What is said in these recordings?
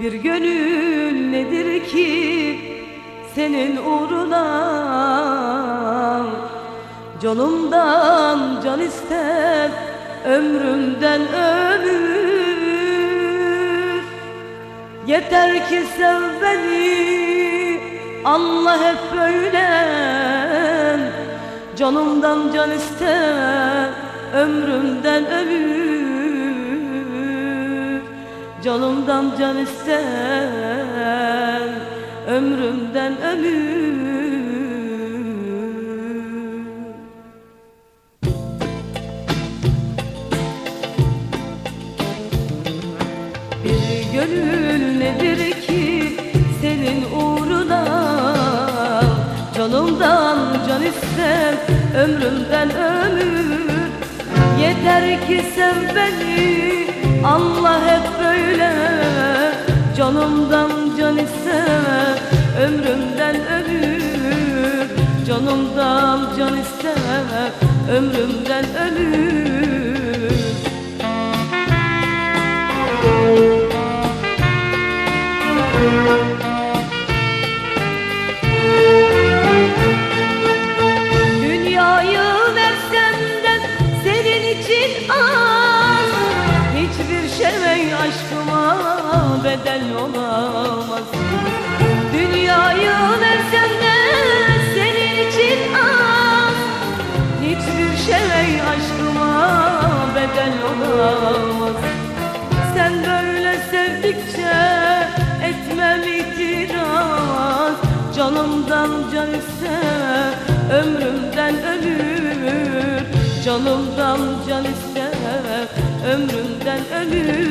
Bir gönül nedir ki senin uğruna? Canımdan can ister ömrümden ömür. Yeter ki sev beni Allah hep böyle Canımdan can ister ömrümden ömür Canımdan can ister ömrümden ömür. Bir gönül nedir ki senin uğruna? Canımdan can ister ömrümden ömür. Yeter ki sev beni Allah hep böyle Canımdan can ister ömrümden ömür Canımdan can ister ömrümden ömür Şey aşkıma bedel olamaz. Dünyayı versem de senin için az. Hiçbir şey aşkıma bedel olamaz. Sen böyle sevdikçe etmem itiraz. Canımdan can ister ömrümden ömür Canımdan can ister ömrümden ömür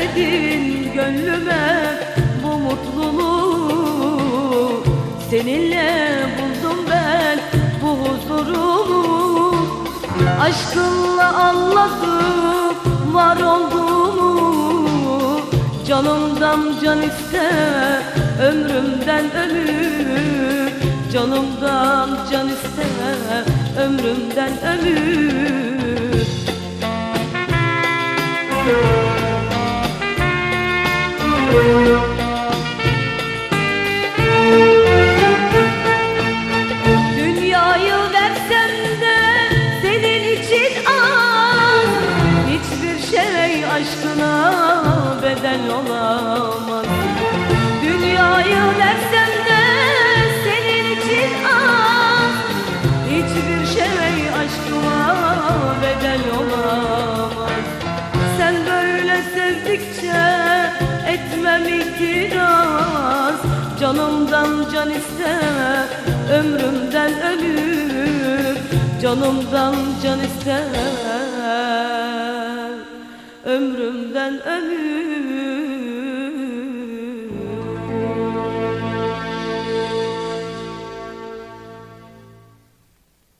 verdin gönlüme bu mutluluğu Seninle buldum ben bu huzurumu. Aşkınla anladım var olduğumu. Canımdan can ister ömrümden ömür. Canımdan can ister ömrümden ömür. Dünyayı aşkına bedel olamaz. Dünyayı versem de senin için az. Hiçbir şey aşkıma bedel olamaz. Sen böyle sevdikçe etmem itiraz. Canımdan can ister ömrümden ömür Canımdan can ister ömrümden ömür